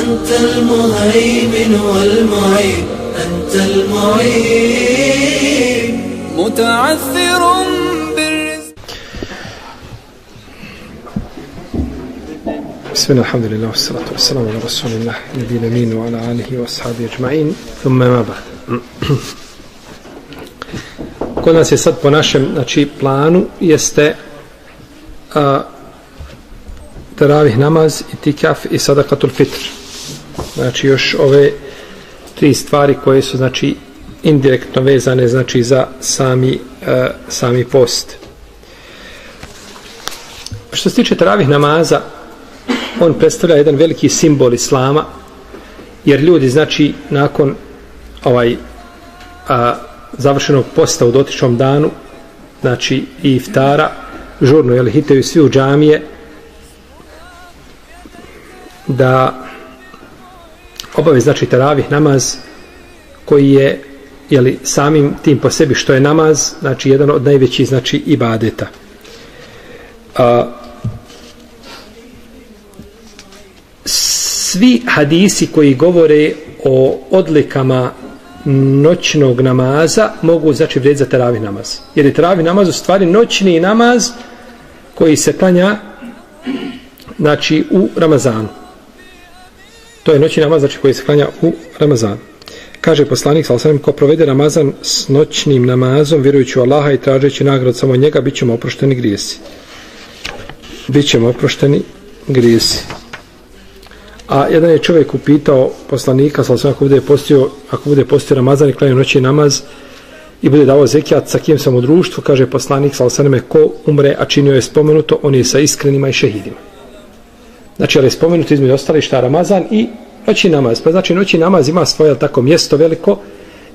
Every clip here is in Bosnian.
أنت المهيمن والمعين أنت المعين. متعثر بالرزق. بسم الله الحمد لله والصلاة والسلام على رسول الله نبينا مين وعلى آله وأصحابه أجمعين. ثم ما بعد. Kod nas je sad po našem znači, planu jeste a, teravih namaz i tikaf i sadakatul fitr. Znači još ove tri stvari koje su znači indirektno vezane znači za sami, e, sami post. Što se tiče teravih namaza, on predstavlja jedan veliki simbol islama, jer ljudi, znači, nakon ovaj a, završenog posta u dotičnom danu, znači, i iftara, žurno, jel, hitaju svi u džamije, da obavi, znači, teravih namaz, koji je, jeli, samim tim po sebi što je namaz, znači, jedan od najvećih, znači, ibadeta. A, svi hadisi koji govore o odlikama noćnog namaza mogu znači vrijeti za teravih namaz. Jer je teravih namaz u stvari noćni namaz koji se klanja znači u Ramazanu. To je noćni namaz znači koji se klanja u Ramazanu. Kaže poslanik sa osam, ko provede Ramazan s noćnim namazom, vjerujući u Allaha i tražeći nagrad samo njega, bit ćemo oprošteni grijesi. Bićemo oprošteni grijesi. A jedan je čovjek upitao poslanika, sa ako bude postio, ako bude postio Ramazan i klanio noćni namaz i bude dao zekijat sa kim sam u društvu, kaže poslanik, sa osaneme, ko umre, a činio je spomenuto, on je sa iskrenima i šehidima. Znači, ali je spomenuto između ostali šta Ramazan i noći namaz. Pa znači, noći namaz ima svoje tako mjesto veliko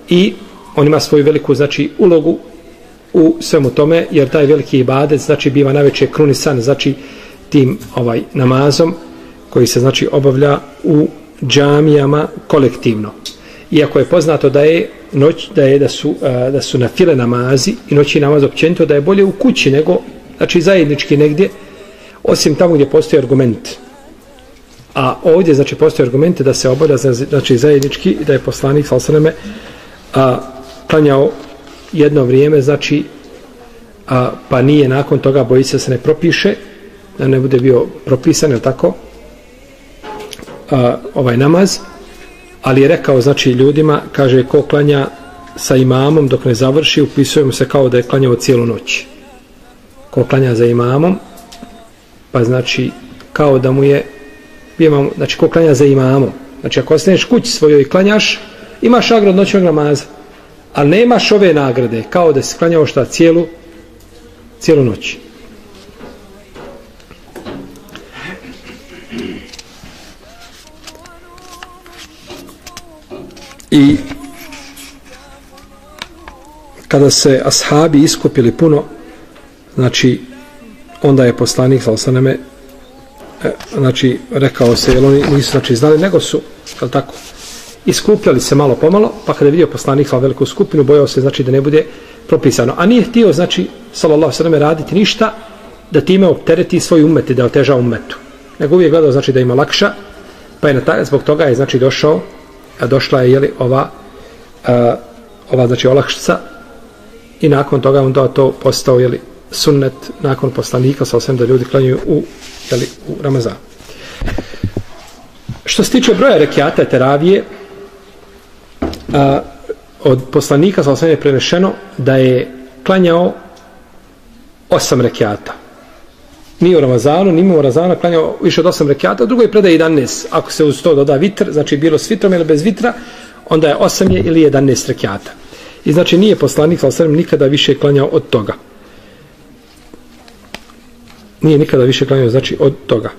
i on ima svoju veliku, znači, ulogu u svemu tome, jer taj veliki ibadet, znači, biva najveće krunisan, znači, tim ovaj namazom, koji se znači obavlja u džamijama kolektivno. Iako je poznato da je noć da je da su da su na file namazi i noći namaz općenito da je bolje u kući nego znači zajednički negdje osim tamo gdje postoji argument. A ovdje znači postoji argumente da se obavlja znači zajednički da je poslanik sallallahu a klanjao jedno vrijeme znači a, pa nije nakon toga boji se se ne propiše da ne bude bio propisan je tako a, ovaj namaz, ali je rekao znači ljudima, kaže ko klanja sa imamom dok ne završi, upisujemo se kao da je klanjao cijelu noć. Ko klanja za imamom, pa znači kao da mu je imam, znači ko klanja za imamom. Znači ako ostaneš kući svojoj i klanjaš, imaš nagrad noćnog namaza, ali nemaš ove nagrade, kao da si klanjao šta cijelu cijelu noć. I kada se ashabi iskupili puno, znači onda je poslanik sa osaneme E, znači rekao se jer oni nisu znači znali nego su al tako iskupljali se malo pomalo pa kada je vidio poslanik sa veliku skupinu bojao se znači da ne bude propisano. A nije htio znači sallallahu alejhi raditi ništa da time optereti svoj umet i da oteža umetu. Nego uvijek gledao znači da ima lakša pa je na taj, zbog toga je znači došao a došla je jeli, ova a, ova znači olakšica i nakon toga on to postao jeli, sunnet nakon poslanika sa osvijem da ljudi klanjuju u, jeli, u Ramazan što se tiče broja rekiata teravije a, od poslanika sa osvijem je prenešeno da je klanjao osam rekiata nije u Ramazanu, nije u Ramazanu klanjao više od osam rekiata, drugo je predaj 11, ako se uz to doda vitr, znači bilo s vitrom ili bez vitra, onda je osam je ili 11 rekiata. I znači nije poslanik sa osrem nikada više klanjao od toga. Nije nikada više klanjao znači od toga.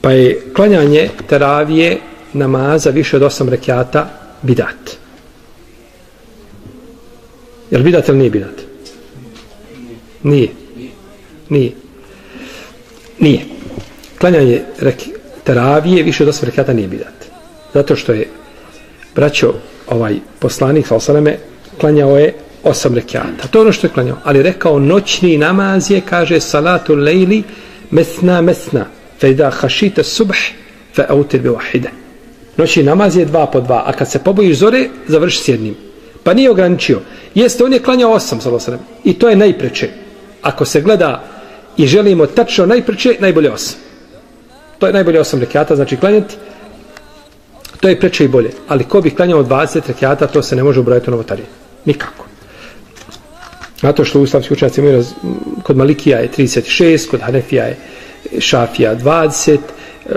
Pa je klanjanje teravije namaza više od osam rekiata bidat. Je li bidat ili nije bidat? Nije. Nije. Nije. Klanjanje reki, teravije više od osam rekiata nije bidat. Zato što je braćo ovaj poslanik sa osaleme klanjao je osam rekiata. To je ono što je klanjao. Ali rekao noćni namaz je, kaže salatu lejli mesna mesna fe da hašita subh fe autir bi wahide. Noćni namaz je dva po dva, a kad se pobojiš zore, završi s jednim. Pa nije ograničio. Jeste, on je klanjao osam, sa I to je najpreče. Ako se gleda i želimo tačno najpreče, najbolje osam. To je najbolje osam rekiata, znači klanjati, to je preče i bolje. Ali ko bi klanjao 20 rekiata, to se ne može ubrojati u novotarije. Nikako. Zato što ustavski učenjaci imaju kod Malikija je 36, kod Hanefija je Šafija 20, e,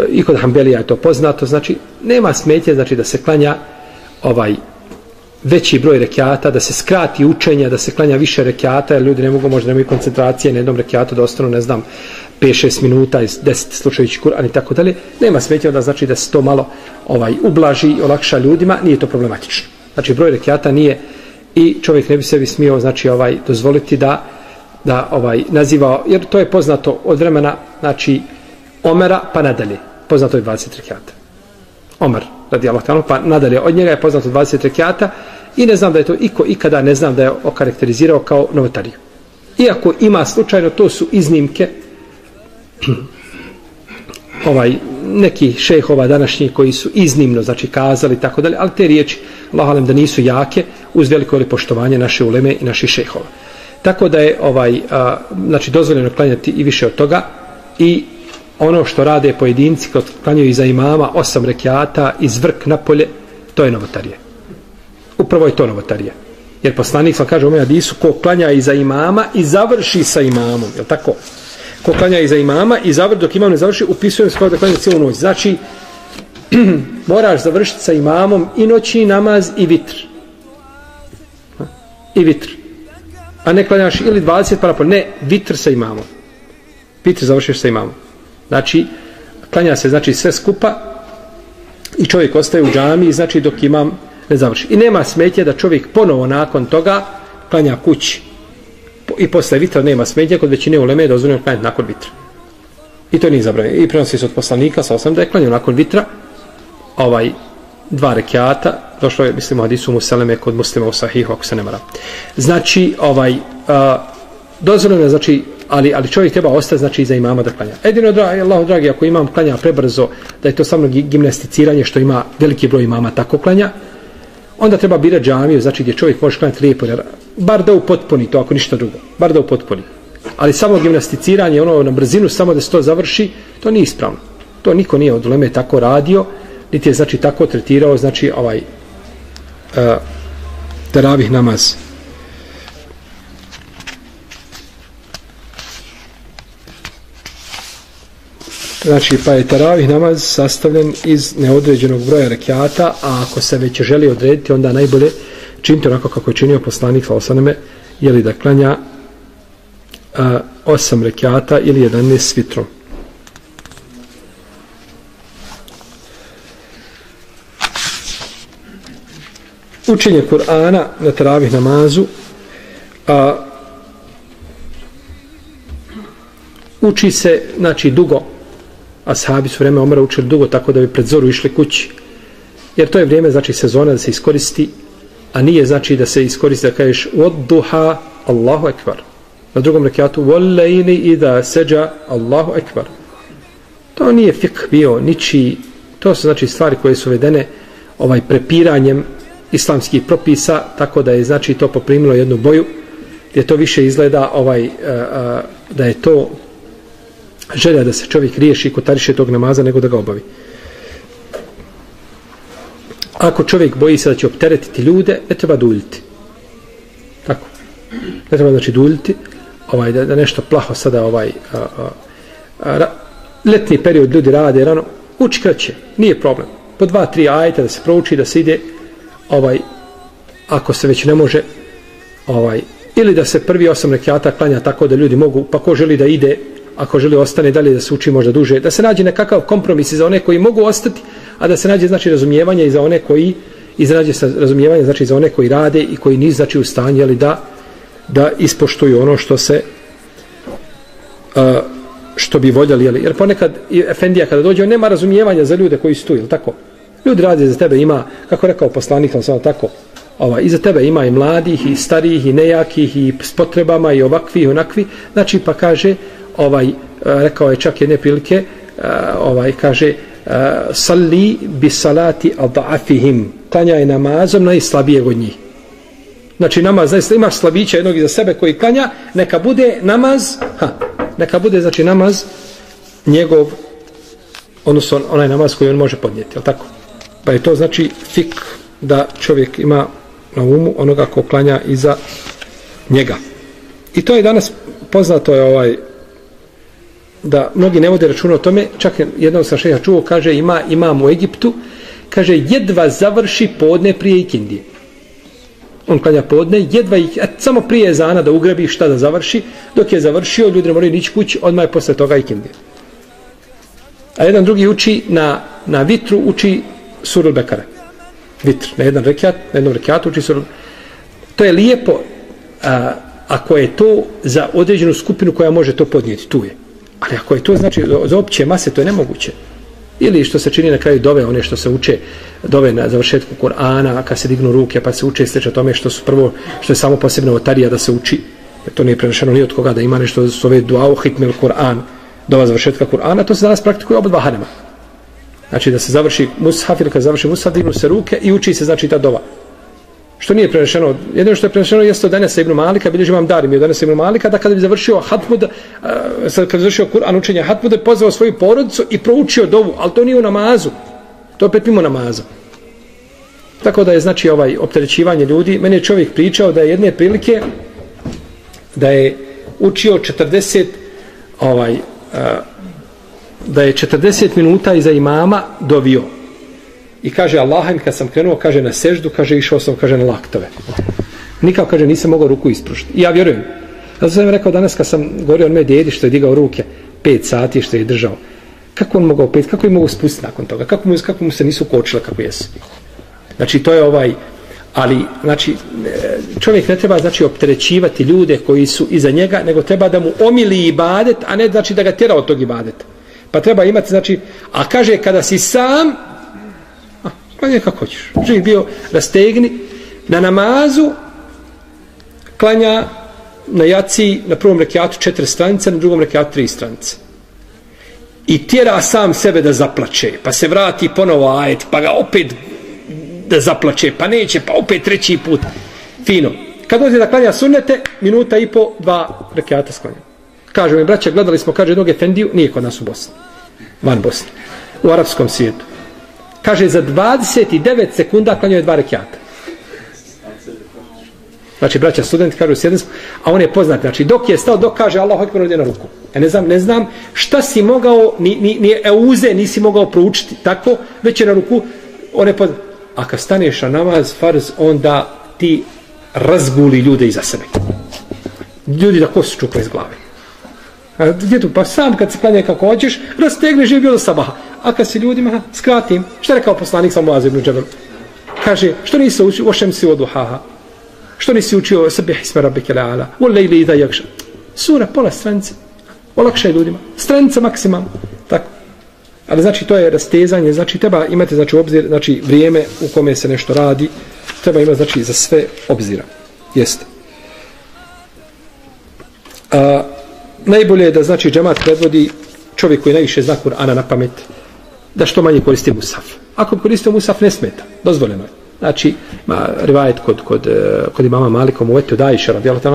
i kod Hanbelija je to poznato, znači nema smetje znači da se klanja ovaj veći broj rekiata, da se skrati učenja, da se klanja više rekiata, jer ljudi ne mogu možda nemaju koncentracije na jednom rekiatu da ostanu, ne znam, 5-6 minuta, 10 slučajući Kur'an i tako dalje. Nema smetnje da znači da se to malo ovaj ublaži i olakša ljudima, nije to problematično. Znači broj rekiata nije i čovjek ne bi sebi smio znači ovaj dozvoliti da da ovaj naziva jer to je poznato od vremena znači Omera pa nadalje. Poznato je 20 rekiata. Omer radi Allah tamo, pa nadalje. Od njega je poznato 20 rekiata i ne znam da je to iko ikada ne znam da je okarakterizirao kao novotariju. Iako ima slučajno, to su iznimke ovaj neki šejhova današnji koji su iznimno znači kazali tako dalje, ali te riječi Allahalem da nisu jake uz veliko li poštovanje naše uleme i naših šehova. Tako da je ovaj a, znači dozvoljeno klanjati i više od toga i ono što rade pojedinci kad klanjaju iza imama osam rekiata iz vrk napolje, to je novotarije. Upravo je to novotarije. Jer poslanik sam kaže u mojoj hadisu, ko klanja iza imama i završi sa imamom, je tako? Ko klanja iza imama i završi, dok imam ne završi, upisujem skoro da klanja cijelu noć. Znači, moraš završiti sa imamom i noći namaz i vitr. I vitr. A ne klanjaš ili 20 para pola. Ne, vitr sa imamom. Vitr završiš sa imamom. Znači, klanja se znači sve skupa i čovjek ostaje u džami, znači dok imam ne završi. I nema smetje da čovjek ponovo nakon toga klanja kući. I posle vitra nema smetje, kod većine uleme je dozvoljeno klanjati nakon vitra. I to nije zabranjeno. I prenosi se od poslanika, sa osam da je klanjao nakon vitra, ovaj, dva rekiata, došlo je, mislim, u hadisu Museleme kod muslima u sahihu, ako se ne mara. Znači, ovaj, a, dozvoljeno je, znači, ali, ali čovjek treba ostati znači za imama da klanja. Edino, dragi, Allah, dragi, ako imam klanja prebrzo, da je to samo gimnasticiranje što ima veliki broj imama tako klanja, onda treba birati džamiju, znači gdje čovjek može klanjati lijepo, jer, bar da upotpuni to, ako ništa drugo, bar da upotpuni. Ali samo gimnasticiranje, ono na brzinu, samo da se to završi, to nije ispravno. To niko nije od Leme tako radio, niti je znači tako tretirao, znači ovaj uh, teravih namaz. Znači, pa je teravih namaz sastavljen iz neodređenog broja rekiata, a ako se već želi odrediti, onda najbolje činite onako kako je činio poslanik sa osaneme je li da klanja a, osam rekiata ili jedan svitrom. Učenje Kur'ana na teravih namazu a, uči se, znači, dugo ashabi su vreme Omara učili dugo tako da bi pred zoru išli kući. Jer to je vrijeme, znači, sezona da se iskoristi, a nije znači da se iskoristi da kažeš od duha Allahu ekvar. Na drugom rekiatu volejni i da seđa Allahu ekvar. To nije fik bio, niči, to su znači stvari koje su vedene ovaj prepiranjem islamskih propisa, tako da je znači to poprimilo jednu boju, gdje to više izgleda ovaj, e, e, da je to želja da se čovjek riješi i kotariše tog namaza nego da ga obavi. Ako čovjek boji se da će opteretiti ljude, ne treba duljiti. Tako. Ne treba znači duljiti, ovaj, da, da nešto plaho sada ovaj, a, a, a, letni period ljudi rade rano, uči kraće, nije problem. Po dva, tri ajta da se prouči, da se ide, ovaj, ako se već ne može, ovaj, ili da se prvi osam rekiata klanja tako da ljudi mogu, pa ko želi da ide, ako želi ostane dalje da se uči možda duže, da se nađe nekakav kompromis i za one koji mogu ostati, a da se nađe znači razumijevanje i za one koji izrađe sa razumijevanje znači za one koji rade i koji nisu znači u stanju ali da da ispoštuju ono što se uh, što bi voljeli jeli? jer ponekad Efendija kada dođe on nema razumijevanja za ljude koji su tu, tako? Ljudi rade za tebe ima, kako rekao poslanik, ali samo tako, ova, iza tebe ima i mladih, i starijih, i nejakih, i s potrebama, i ovakvi, i onakvi. Znači, pa kaže, ovaj, e, rekao je čak jedne prilike, e, ovaj, kaže, e, salli bi salati adafihim, klanjaj namazom najslabijeg od njih. Znači, namaz, znači, imaš slabića jednog iza sebe koji klanja, neka bude namaz, ha, neka bude, znači, namaz njegov, odnosno onaj namaz koji on može podnijeti, je tako? Pa je to znači fik da čovjek ima na umu onoga ko klanja iza njega. I to je danas poznato je ovaj da mnogi ne vode računa o tome, čak jednom sa šeha čuo, kaže ima imam u Egiptu, kaže jedva završi podne prije ikindije. On klanja podne, jedva ih, a samo prije zana da ugrabi šta da završi, dok je završio, ljudi ne moraju nići kući, odmah je posle toga ikindije. A jedan drugi uči na, na vitru, uči surul Bekare. Vitr, na jedan rekiat, na jednom rekiatu uči surul To je lijepo a, ako je to za određenu skupinu koja može to podnijeti, tu je. Ali ako je to znači za opće mase, to je nemoguće. Ili što se čini na kraju dove, one što se uče dove na završetku Korana, kad se dignu ruke, pa se uče sliče tome što su prvo, što je samo posebna otarija da se uči. Jer to nije prenešeno ni od koga da ima nešto da zove duao hitmel Koran, dova završetka Korana, to se danas praktikuje oba dva harema. Znači da se završi mushaf ili kad završi mushaf, dignu se ruke i uči se znači ta dova. Što nije prenešeno, jedino što je prenešeno jeste od Denesa ibn Malika, bilježi vam Darim i od Denesa ibn Malika, da kada bi završio Hatmud, eh, sad kada bi završio Kur'an učenja Hatmud, je pozvao svoju porodicu i proučio dovu, ali to nije u namazu. To opet mimo namaza. Tako da je znači ovaj opterećivanje ljudi. Meni je čovjek pričao da je jedne prilike da je učio 40 ovaj uh, da je 40 minuta iza imama dovio. I kaže Allahem, kad sam krenuo, kaže na seždu, kaže išao sam, kaže na laktove. Nikao, kaže, nisam mogao ruku isprušiti. I ja vjerujem. Zato sam rekao danas kad sam govorio on me djedi što je digao ruke, 5 sati što je držao. Kako on mogao pet, kako je mogao spustiti nakon toga? Kako mu, kako mu se nisu kočile kako jesu? Znači, to je ovaj, ali, znači, čovjek ne treba, znači, opterećivati ljude koji su iza njega, nego treba da mu omili ibadet, a ne, znači, da ga tjera od tog ibadeta. Pa treba imati, znači, a kaže, kada si sam, a, klanjaj kako hoćeš. Živ bio, rastegni, na namazu, klanja na jaci, na prvom rekiatu četiri stranice, na drugom rekiatu tri stranice. I tjera sam sebe da zaplače, pa se vrati ponovo ajet, pa ga opet da zaplače, pa neće, pa opet treći put. Fino. Kad dođe da klanja sunnete, minuta i po, dva rekiata sklanja. Kažu mi, braća, gledali smo, kaže, jednog Efendiju, nije kod nas u Bosni. Van Bosni. U arapskom svijetu. Kaže, za 29 sekunda klanjaju dva rekiata. Znači, braća studenti kažu sjedni a on je poznat. Znači, dok je stao, dok kaže Allah hoće ovdje na ruku. Ja ne znam, ne znam šta si mogao, ni, ni, ni euze nisi mogao proučiti tako, već je na ruku, on je poznat. A kad staneš na namaz, farz, onda ti razguli ljude iza sebe. Ljudi da kosu čupa iz glave. A gdje? Pa sam kad se klanja kako hoćeš, rastegneš i bio do sabaha. A kad si ljudima, skratim. Šta je rekao poslanik sa Muaz ibn Džabel? Kaže, što nisi učio, ošem si od duhaha? Što nisi učio sabih isma rabbike la'ala? U lejli i da jakša. Sura, pola stranice. Olakšaj ljudima. Stranica maksimalno. Tako. Ali znači to je rastezanje, znači treba imati znači u obzir, znači vrijeme u kome se nešto radi, treba imati znači za sve obzira. Jeste. A, najbolje je da znači džemat predvodi čovjek koji najviše zna Kur'ana na pamet, da što manje koristi Musaf. Ako koristio Musaf ne smeta, dozvoljeno je. Znači, ma, rivajet kod, kod, eh, kod imama Malikom u Etu Dajiša,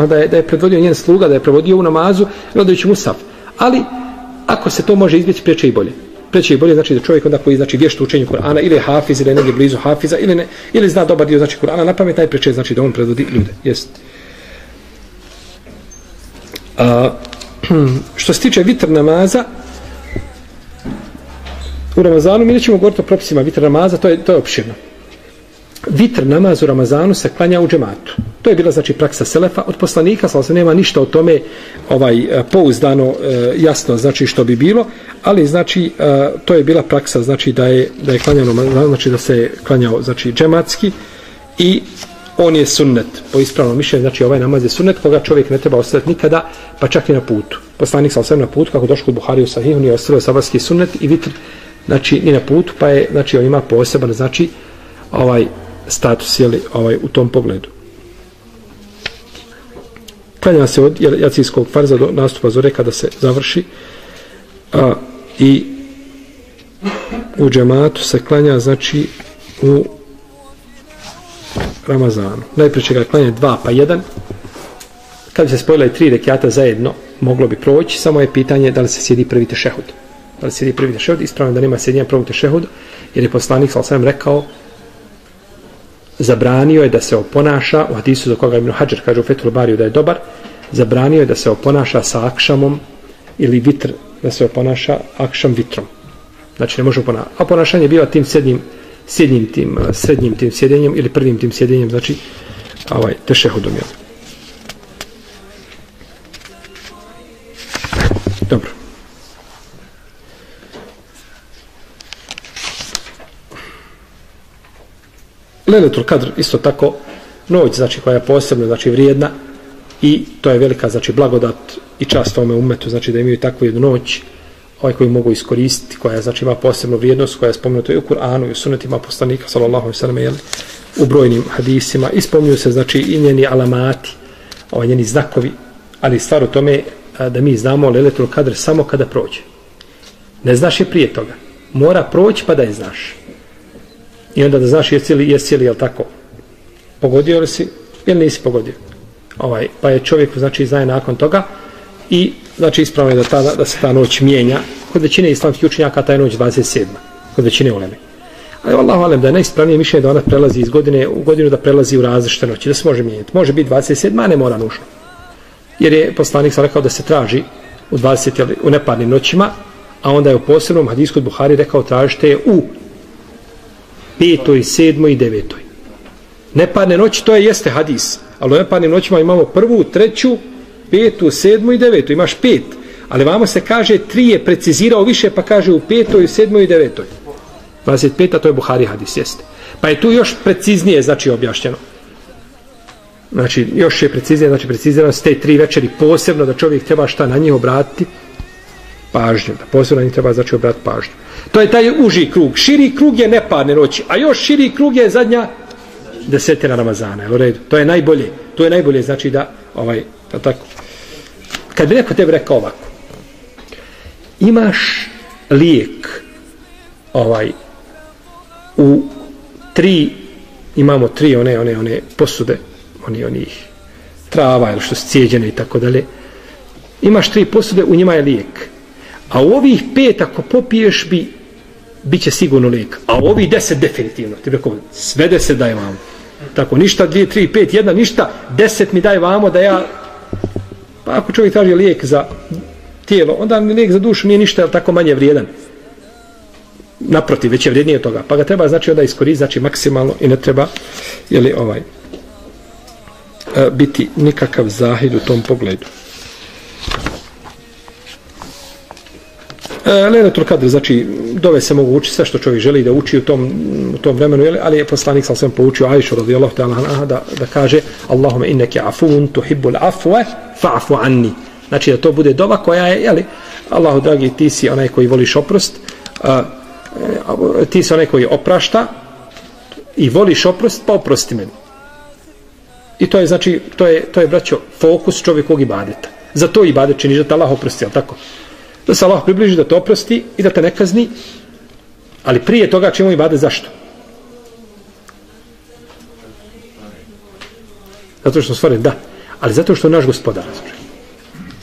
da je, da je predvodio njen sluga, da je prevodio u namazu, gledajući Musaf. Ali, ako se to može izbjeći, preče i bolje. Preče i bolje znači da čovjek onda koji znači vješt u učenju Kur'ana ili je hafiz ili je negdje blizu hafiza ili, ne, ili zna dobar dio znači Kur'ana na pamet, najpreče znači da on predvodi ljude. Jest. A, Hmm, što se tiče vitr namaza, u Ramazanu, mi nećemo govoriti o propisima vitr namaza, to je, to je opširno. Vitr namaz u Ramazanu se klanja u džematu. To je bila znači praksa Selefa od poslanika, sa se nema ništa o tome ovaj e, pouzdano e, jasno znači što bi bilo, ali znači e, to je bila praksa znači da je da je klanjano znači da se klanjao znači džematski i on je sunnet po ispravnom mišljenju, znači ovaj namaz je sunnet koga čovjek ne treba ostaviti nikada, pa čak i na putu. Poslanik sa na putu, kako došlo kod Buhari u Sahihu, nije ostavio sabarski sunnet i vitr znači ni na putu, pa je znači on ima poseban znači ovaj status jeli, ovaj u tom pogledu. Klanja se od jacijskog farza do nastupa zore kada se završi a, i u džematu se klanja znači u Ramazanu. Najprije će ga klanjati dva pa jedan. Kad bi se spojila i tri rekiata zajedno, moglo bi proći, samo je pitanje da li se sjedi prvi tešehud. Da li sjedi prvi tešehud, ispravno da nema sjedinja prvog tešehuda, jer je poslanik sa osvijem rekao zabranio je da se oponaša u hadisu za koga Ibn Hajar kaže u Fethul Bariju da je dobar zabranio je da se oponaša sa akšamom ili vitr da se oponaša akšam vitrom. Znači ne može oponašati. A ponašanje biva tim srednjim tim, e, srednjim tim sjedenjem ili prvim tim sjedenjem znači ovaj, tešehudom je dobro. Leletul Kadr isto tako noć znači koja je posebno znači vrijedna i to je velika znači blagodat i čast ovome umetu znači da imaju takvu jednu noć ovaj koji mogu iskoristiti koja znači ima posebnu vrijednost koja je spomenuta i u Kur'anu i u sunetima poslanika sallallahu alejhi ve sellem u brojnim hadisima. I spominju se znači i njeni alamati ovaj njeni znakovi ali stvar u tome da mi znamo Leletul Kadr samo kada prođe. Ne znaš je prije toga. Mora proći pa da je znaš. I onda da znaš jesi li, jesi li, jel tako, pogodio li si ili nisi pogodio. Ovaj, pa je čovjek, znači, znaje nakon toga i, znači, ispravno je da, ta, da se ta noć mijenja. Kod većine islamskih učenjaka ta je noć 27. Kod većine uleme. Ali Allah valim da je najispravnije mišljenje da ona prelazi iz godine u godinu da prelazi u različite noći, da se može mijenjati. Može biti 27, a ne mora nužno. Jer je poslanik sam rekao da se traži u 20 u neparnim noćima, a onda je u posebnom hadisku od Buhari rekao tražite je u petoj, sedmoj i devetoj. Neparne noći, to je jeste hadis. Ali u neparnim noćima imamo prvu, treću, petu, sedmu i devetu. Imaš pet. Ali vamo se kaže, tri je precizirao više, pa kaže u petoj, sedmoj i devetoj. 25, a to je Buhari hadis, jeste. Pa je tu još preciznije, znači, objašnjeno. Znači, još je preciznije, znači, precizirano s te tri večeri posebno da čovjek treba šta na njih obratiti pažnju. Da posebno na njih treba, znači, obratiti pažnju. To je taj uži krug. Širi krug je neparne noći, a još širi krug je zadnja desetina Ramazana. U redu. To je najbolje. To je najbolje, znači da, ovaj, Je tako. Kad bi neko tebi rekao ovako, imaš lijek ovaj, u tri, imamo tri one, one, one posude, oni, onih trava ili što su cijeđene i tako dalje, imaš tri posude, u njima je lijek. A u ovih pet, ako popiješ, bi bit će sigurno lijek. A ovih deset definitivno. Ti rekao, sve deset daj vam Tako, ništa, dvije, tri, pet, jedna, ništa, deset mi daj vamo da ja... Pa ako čovjek traži lijek za tijelo, onda mi lijek za dušu nije ništa, ali tako manje vrijedan. Naprotiv, već je vrijednije toga. Pa ga treba, znači, onda iskoristiti, znači, maksimalno i ne treba, jeli, ovaj, e, biti nikakav zahid u tom pogledu. E, Lejletul Kadr, znači, dove se mogu učiti sve što čovjek želi da uči u tom, u tom vremenu, jeli, ali je poslanik sam sam poučio Ajšu radijallahu ta'ala da, da kaže Allahume inneke afun tuhibbul afwe fa'fu anni. Znači da to bude dova koja je, jeli, Allahu dragi, ti si onaj koji voliš oprost, a, a, ti si onaj koji oprašta i voliš oprost, pa oprosti meni. I to je, znači, to je, to je braćo, fokus čovjekog ibadeta. Za to ibadet činiš da te Allah oprosti, jel tako? Da se Allah približi da te oprosti i da te ne kazni, ali prije toga čemu ibadet zašto? Zato što stvari, da. Ali zato što je naš gospodar.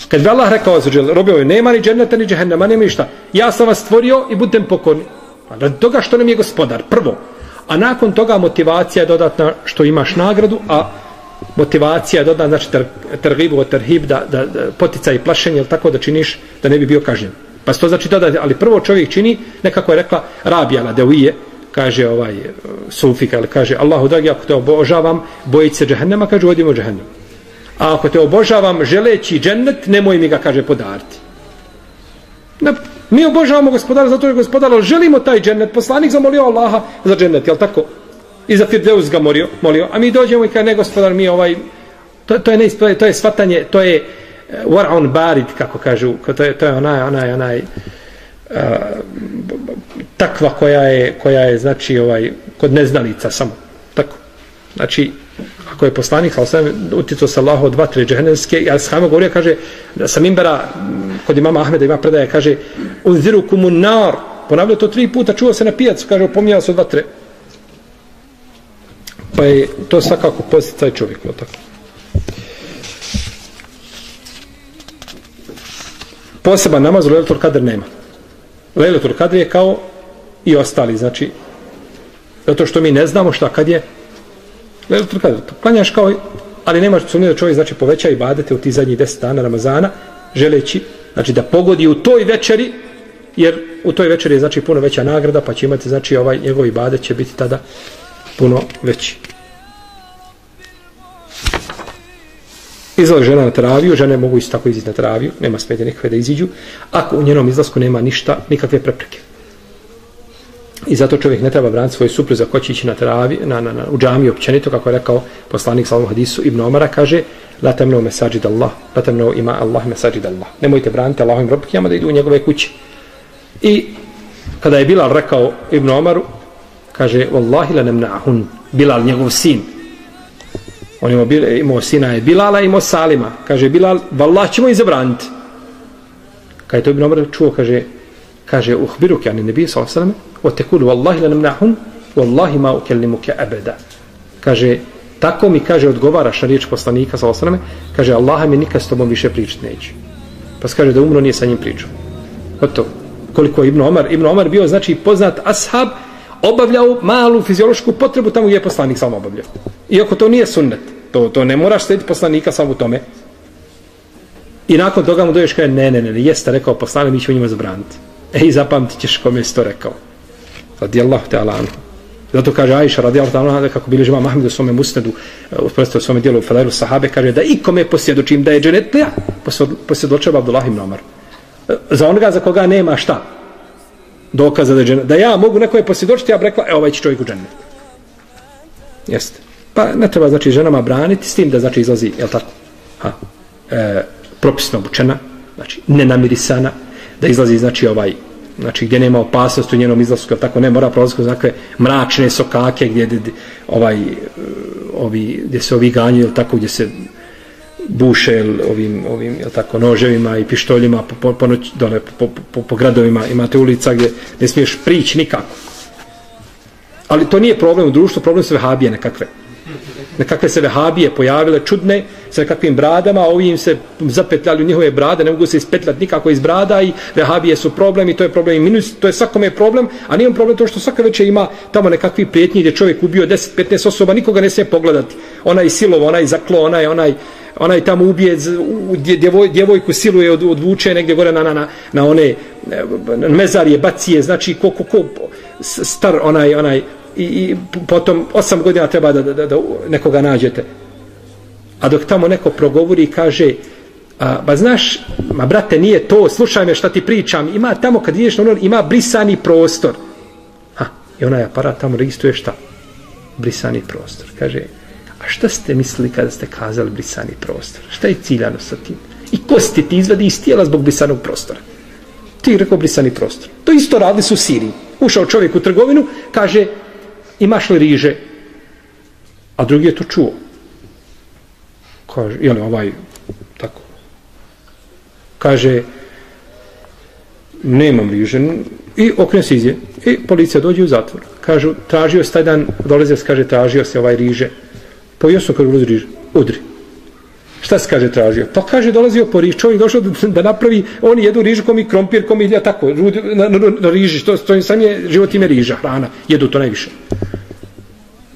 Kad bi Allah rekao azuđel, robio je, nema ni dženneta ni džehennema, nema ništa. Ja sam vas stvorio i budem pokorni. Pa radi toga što nam je gospodar, prvo. A nakon toga motivacija je dodatna što imaš nagradu, a motivacija je dodana, znači ter, tergibu, terhib, da, da, da potica i plašenje, ili tako da činiš da ne bi bio kažnjen. Pa se to znači dodatno, ali prvo čovjek čini, nekako je rekla Rabija Ladeuije, kaže ovaj e, sufika, ali kaže Allahu dragi, ako te obožavam, bojit se džehennema, kaže, odimo džehennem. A ako te obožavam želeći džennet, nemoj mi ga, kaže, podariti. Na, mi obožavamo gospodara zato je gospodar, ali želimo taj džennet. Poslanik zamolio Allaha za džennet, jel tako? I za Firdeus ga molio, molio. A mi dođemo i kaže, ne gospodar, mi ovaj... To, to je neispravljeno, to je svatanje, to je eh, war on barid, kako kažu, to je, to je onaj, onaj, onaj, uh, takva koja je, koja je, znači, ovaj, kod neznalica samo. Tako. Znači, ako je poslanik sa osam uticao sa Allaho dva, tri džehennemske, ja sam govorio, kaže, da sam imbera, mm, kod imama Ahmeda ima predaje, kaže, unziru kumu nar, ponavljao to tri puta, čuo se na pijacu, kaže, opominjao se dva, tre. Pa je to svakako posticaj čovjeku, tako. Poseban namaz u Leletul Kadr nema. Leletul Kadr je kao i ostali, znači, zato što mi ne znamo šta kad je Lejlatul Kadr. Klanjaš kao, ali nemaš sumnje da čovjek znači poveća i badete u ti zadnjih 10 dana Ramazana, želeći znači da pogodi u toj večeri, jer u toj večeri je znači puno veća nagrada, pa će imati znači ovaj njegovi bade će biti tada puno veći. Izlaz žena na teraviju, žene mogu isto tako izići na teraviju, nema smetje nikakve da iziđu, ako u njenom izlasku nema ništa, nikakve prepreke. I zato čovjek ne treba braniti svoje supruze ko će ići na travi, na, na, na, u džami općenito, kako je rekao poslanik sallam hadisu Ibn Omara, kaže La temno mesađid Allah, la temno ima Allah mesađid Allah. Nemojte braniti Allahovim robkijama da idu u njegove kuće. I kada je Bilal rekao Ibn Omaru, kaže Wallahi la nemna'hun, Bilal njegov sin. On imao, e, imao sina je Bilala imao Salima. Kaže Bilal, Wallah ćemo ih zabraniti. Kada je to Ibn Omar čuo, kaže, kaže uhbiruk yani nebi sa alejhi o tekulu, wallahi la namna'hum wallahi ma ukallimuka abada kaže tako mi kaže odgovaraš na riječ poslanika sa alejhi kaže Allah mi nikad s tobom više pričati neće pa kaže da umro nije sa njim pričao to koliko je Ibn Omar Ibn Omar bio znači poznat ashab obavljao malu fiziološku potrebu tamo gdje je poslanik sam obavljao iako to nije sunnet to, to ne moraš slediti poslanika samo u tome i nakon toga mu doješ kaže ne ne ne, ne jeste rekao poslanik mi ćemo njima zabraniti E i zapamtit ćeš kome je to rekao. Radijallahu ta'ala anhu. Zato kaže Aisha radijallahu ta'ala anhu, kako bilježi imam Ahmed u svome musnedu, e, u prosto svome dijelu u Fadailu sahabe, kaže da ikome posjedočim posvjedočim da je dženetlija, posvjedočava Abdullah ibn Omar. E, za onoga za koga nema šta? Dokaza da je. Da ja mogu nekoj posvjedočiti, ja bi rekla, e ovaj će čovjek u dženet. Jeste. Pa ne treba znači ženama braniti s tim da znači izlazi, jel tako? Ha. E, propisno obučena, znači nenamirisana, da izlazi znači ovaj znači gdje nema opasnosti u njenom izlasku tako ne mora prolaziti kroz nekakve mračne sokake gdje, gdje ovaj e, ovi gdje se ovi ganjaju tako gdje se buše ovim ovim jel tako noževima i pištoljima po, po, po, noć, dole, po, po, po, gradovima. Imate ulica gdje ne smiješ prići nikako. Ali to nije problem u društvu problem su vehabije nekakve. Nekakve se vehabije pojavile čudne sa nekakvim bradama, a ovi im se zapetljali u njihove brade, ne mogu se ispetljati nikako iz brada i vehabije su problem i to je problem i minus, to je svakome problem, a nije problem to što svaka večer ima tamo nekakvi prijetnji gdje čovjek ubio 10-15 osoba, nikoga ne smije pogledati. Onaj silovo, onaj zaklo, onaj, onaj, onaj tamo ubije djevoj, djevojku siluje od, odvuče negdje gore na, na, na, na one e, na mezarije, bacije, znači ko, ko, ko star onaj, onaj i, i potom osam godina treba da, da, da nekoga nađete. A dok tamo neko progovori i kaže, a, ba znaš, ma brate, nije to, slušaj me šta ti pričam, ima tamo kad ideš na ono, ima brisani prostor. Ha, i onaj aparat tamo registruje šta? Brisani prostor. Kaže, a šta ste mislili kada ste kazali brisani prostor? Šta je ciljano sa tim? I ko ste ti izvadi iz tijela zbog brisanog prostora? Ti rekao brisani prostor. To isto radili su u Siriji. Ušao čovjek u trgovinu, kaže, imaš li riže? A drugi je to čuo. Kaže, jel ovaj, tako. Kaže, nemam riže. I okrene se izje. I policija dođe u zatvor. Kažu, tražio se taj dan, dolaze se, kaže, tražio se ovaj riže. Po sam, kad uzriš. Udri. Šta se kaže tražio? Pa kaže dolazio po riž, čovjek došao da, da napravi, oni jedu rižu i krompir, komi ilja, tako, na, na, na riži, to, to sam je život ime riža, hrana, jedu to najviše.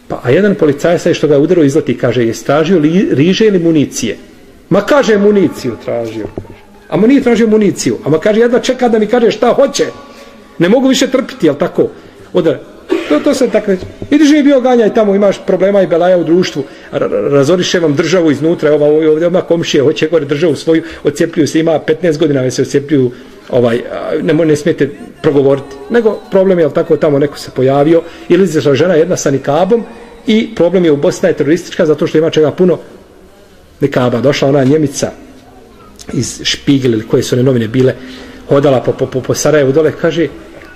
Pa, a jedan policajac što ga je izlati, kaže, je tražio li, riže ili municije? Ma kaže municiju tražio. A ma nije tražio municiju. A ma kaže, jedva čeka da mi kaže šta hoće. Ne mogu više trpiti, jel tako? Odar, To, to se tako reći. Idi živi bio ganjaj tamo, imaš problema i belaja u društvu, razoriše vam državu iznutra, ova, ovdje ima komšije, hoće gore državu svoju, ocijepljuju se, ima 15 godina, već se ocijepljuju, ovaj, ne, ne smijete progovoriti. Nego problem je, tako, tamo neko se pojavio, ili izašla žena jedna sa nikabom, i problem je u Bosna je teroristička, zato što ima čega puno nikaba. Došla ona njemica iz Špigel, ili koje su one novine bile, hodala po, po, po, po Sarajevu dole, kaže,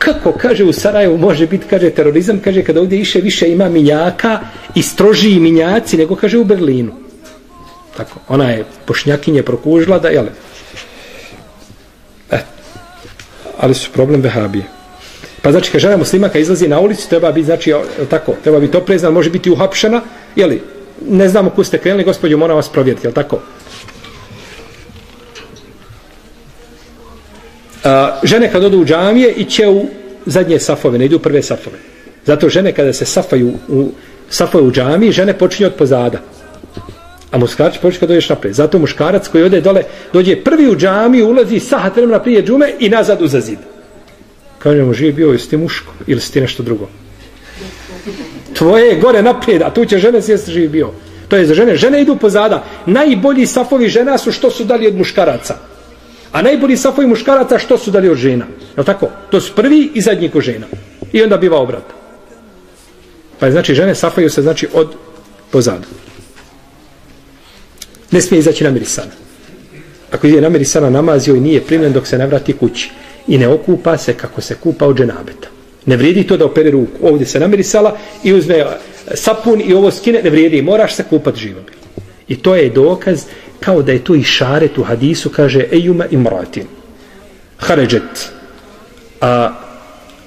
kako, kaže, u Sarajevu može biti, kaže, terorizam, kaže, kada ovdje iše više ima minjaka i strožiji minjaci nego, kaže, u Berlinu. Tako, ona je pošnjakinje prokužila da, jel, e, ali su problem vehabije. Pa znači, kad žena muslimaka izlazi na ulicu, treba biti, znači, tako, treba biti oprezna, može biti uhapšena, jeli, ne znamo kud ste krenuli, gospodju, moram vas provjeriti, jel tako? A, žene kad odu u džamije i će u zadnje safove, ne idu u prve safove. Zato žene kada se safaju u, safaju u džamiji, žene počinju od pozada. A muškarac počinje kad dođeš naprijed. Zato muškarac koji ode dole, dođe prvi u džamiju, ulazi sahat vremena prije džume i nazad uza zid. Kaže mu, živi bio, jesi ti muško ili si ti nešto drugo? Tvoje je gore naprijed, a tu će žene sjesti živi bio. To je za žene. Žene idu pozada. Najbolji safovi žena su što su dali od muškaraca. A najbolji safovi muškaraca što su dali od žena? Je tako? To su prvi i zadnji ko žena. I onda biva obrat. Pa je znači žene safaju se znači od pozada. Ne smije izaći namirisana. Ako ide namirisana namazio i nije primljen dok se ne vrati kući. I ne okupa se kako se kupa od dženabeta. Ne vrijedi to da opere ruku. Ovdje se namirisala i uzme e, sapun i ovo skine. Ne vrijedi. Moraš se kupati živom. I to je dokaz kao da je to i šaret u hadisu, kaže ejuma imratin. Haređet. A,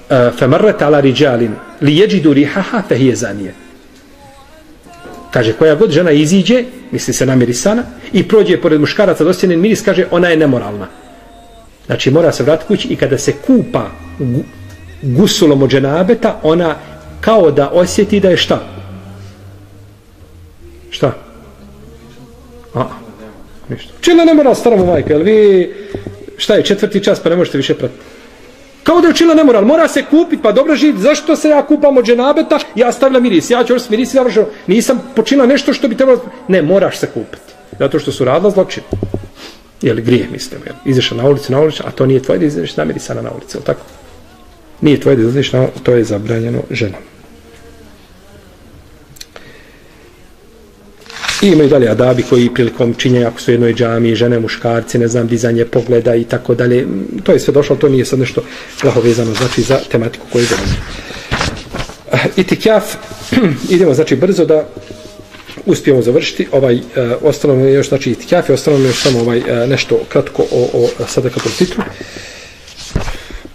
a femarrat ala riđalin li jeđidu rihaha fe hije zanije. Kaže, koja god žena iziđe, misli se namirisana, i prođe pored muškaraca dosjenin miris, kaže, ona je nemoralna. Znači, mora se vratiti kući i kada se kupa gusulom od dženabeta, ona kao da osjeti da je šta? Šta? A, Ništa. Čila ne mora staramo majka, jel vi, šta je, četvrti čas, pa ne možete više pratiti. Kao da je učila nemoral, mora se kupiti, pa dobro živiti, zašto se ja kupam od dženabeta, ja stavljam miris, ja ću još miris, i završeno, nisam počinila nešto što bi trebalo, ne, moraš se kupiti, zato što su radila zločin. Jel, grije, mislim, jel, izašla na ulicu, na ulicu, a to nije tvoje da izraš namirisana na ulicu, jel tako? Nije tvoje da izraš na to je zabranjeno ženama. I imaju dalje adabi koji prilikom činjenja, ako su jednoj džami, žene, muškarci, ne znam, dizanje pogleda i tako dalje. To je sve došlo, to nije sad nešto laho vezano, znači, za tematiku koju dolazi. Eh, itikjaf, idemo, znači, brzo da uspijemo završiti ovaj eh, uh, ostalo je još znači itikaf i ostalo je još samo ovaj uh, nešto kratko o, o sadakatom titru.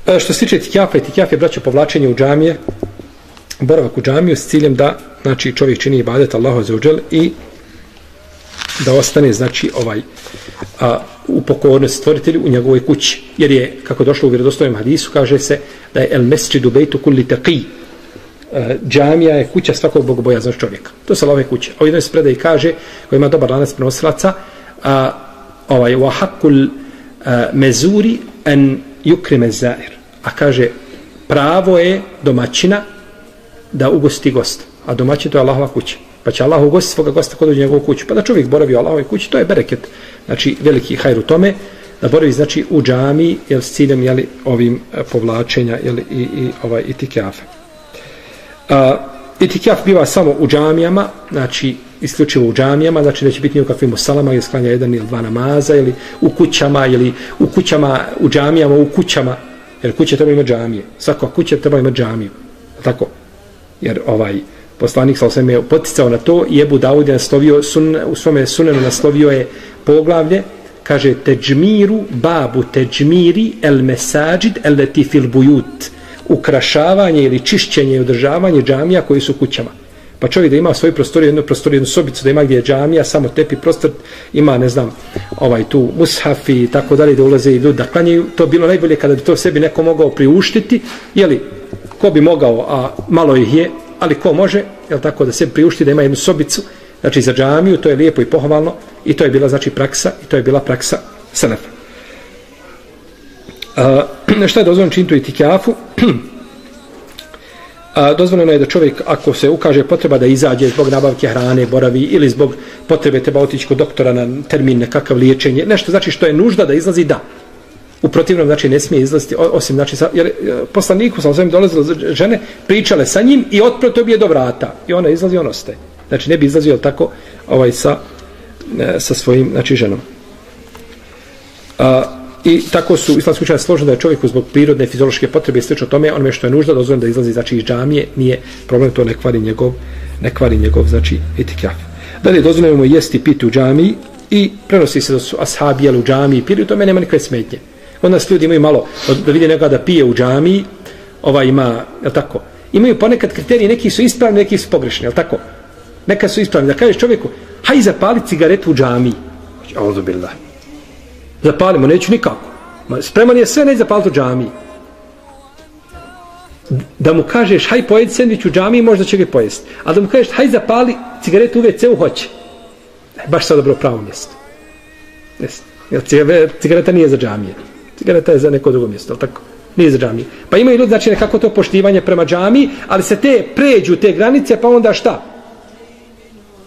E, što se tiče itikafa itikaf je braćo povlačenje u džamije boravak u džamiju s ciljem da znači čovjek čini ibadet Allahu za uđel i da ostane znači ovaj a, u pokornosti stvoritelju u njegovoj kući. Jer je kako došlo u vjerodostojnom hadisu kaže se da je el mesjidu bejtu kulli taqi. E, džamija je kuća svakog bogobojaznog čovjeka. To se love kuće. A u jednoj spredaj kaže koji ima dobar lanac prenosilaca a, ovaj wa hakul e, mezuri en yukrime zair. A kaže pravo je domaćina da ugosti gost a domaćin to je Allahova kuća pa će Allah ugostiti svoga gosta kod u njegovu kuću. Pa da čovjek boravi u Allahovoj kući, to je bereket. Znači, veliki hajr u tome, da boravi, znači, u džami, jel, s ciljem, jel, ovim e, povlačenja, jel, i, i ovaj, itikjafe. A, itikjaf biva samo u džamijama, znači, isključivo u džamijama, znači da će biti nikakvim osalama, ili sklanja jedan ili dva namaza, ili u kućama, ili u kućama, u džamijama, u kućama, Jer kuće treba imati džamije. Svaka kuća treba imati džamiju. Tako? Jer ovaj poslanik sa osvijem je poticao na to i Ebu Dawud je naslovio, sun, u svome sunenu naslovio je poglavlje, kaže teđmiru babu teđmiri el mesađid el letifil bujut. Ukrašavanje ili čišćenje i održavanje džamija koji su kućama. Pa čovjek da ima svoju prostoriju, jednu prostoriju, jednu sobicu, da ima gdje je džamija, samo tepi prostor, ima, ne znam, ovaj tu mushaf i tako dalje, da ulaze i ljudi da klanjaju, to bilo najbolje kada bi to sebi neko mogao priuštiti, jeli, ko bi mogao, a malo ih je, ali ko može, jel tako, da se priušti da ima jednu sobicu, znači za džamiju, to je lijepo i pohvalno, i to je bila, znači, praksa, i to je bila praksa Selefa. Uh, šta je dozvoljeno činiti u itikafu? A, dozvoljeno je da čovjek, ako se ukaže potreba da izađe zbog nabavke hrane, boravi ili zbog potrebe treba otići kod doktora na termin nekakav liječenje, nešto znači što je nužda da izlazi, da. U protivnom, znači, ne smije izlaziti, osim, znači, sa, jer e, poslaniku sa osvijem dolazile žene, pričale sa njim i otpro bi je do vrata. I ona izlazi, on ostaje. Znači, ne bi izlazio tako ovaj, sa, e, sa svojim, znači, ženom. A, I tako su islamski učenjaci složeni da je čovjeku zbog prirodne fiziološke potrebe i slično tome, onome što je nužda, dozvoljeno da izlazi znači iz džamije, nije problem to ne kvari njegov, ne kvari njegov znači etikaf. Dalje dozvoljeno mu jesti piti u džamiji i prenosi se da su ashabi jeli u džamiji pili, u tome nema nikakve smetnje. Od nas ljudi imaju malo da vide nekoga da pije u džamiji, ova ima, je tako? Imaju ponekad kriterije, neki su ispravni, neki su pogrešni, je tako? Neka su ispravni. Da kažeš čovjeku, haj zapali cigaretu u džamiji. Auzu billahi zapalimo, neću nikako. Ma, spreman je sve, neće zapaliti u džamiji. Da mu kažeš, haj pojedi sandvić u džamiji, možda će ga pojesti. A da mu kažeš, haj zapali cigaretu u WC-u, hoće. E, baš sad dobro pravo mjesto. Jeste. Jer cigareta nije za džamije. Cigareta je za neko drugo mjesto, tako? Nije za džamije. Pa imaju ljudi, znači, nekako to poštivanje prema džamiji, ali se te pređu te granice, pa onda šta?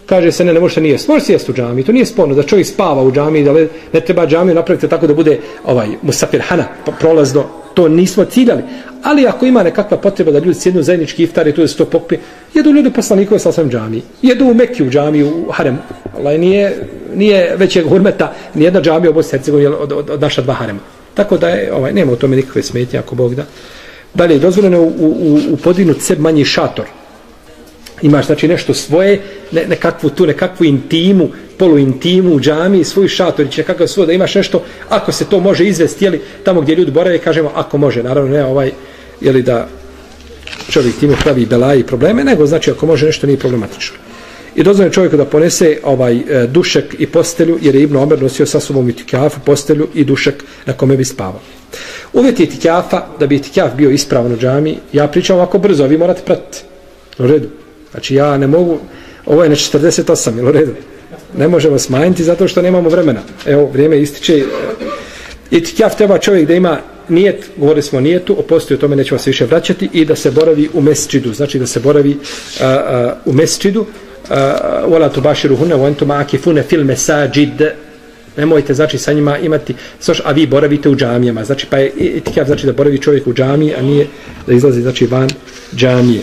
kaže se ne, ne može nije može sjesti u džami, to nije sporno da čovjek spava u džami, da le, ne treba džamiju napraviti tako da bude ovaj musafirhana, pa prolazno, to nismo ciljali. Ali ako ima nekakva potreba da ljudi sjednu zajednički iftar i tu da se to pokpe, jedu ljudi poslanikove sa svojim džami, jedu u Mekiju u džami, u Harem. Allah, nije, nije većeg hurmeta, nijedna džamija u Bosni Hercegovini od, od, od, naša dva Harema. Tako da je, ovaj, nema u tome nikakve smetnje, ako Bog da. Dalje, dozvoljeno u, u, u podinut seb manji šator, imaš znači nešto svoje, ne, nekakvu tu nekakvu intimu, poluintimu u džami, svoj šatorić, nekakav svoj, da imaš nešto, ako se to može izvesti, jeli, tamo gdje ljudi borave, kažemo, ako može, naravno ne ovaj, jeli da čovjek time pravi belaje i probleme, nego znači ako može nešto nije problematično. I dozvoljeno čovjeku da ponese ovaj e, dušek i postelju, jer je Ibn Omer nosio sa sobom itikafu, postelju i dušek na kome bi spavao. Uvjeti itikafa, da bi itikaf bio ispravan u džami, ja pričam ovako brzo, vi morate pratiti. U redu. Znači ja ne mogu, ovo je na 48, jel u redu? Ne možemo smanjiti zato što nemamo vremena. Evo, vrijeme ističe. I treba čovjek da ima nijet, govorili smo o nijetu, o postoju tome nećemo se više vraćati, i da se boravi u mesčidu, znači da se boravi a, a, u mesčidu, Eh, wala tubashiru hunna wa antum akifuna fil masajid. Nemojte znači sa njima imati soš a vi boravite u džamijama. Znači pa je itikaf znači da boravi čovjek u džamiji a nije da izlazi znači van džamije.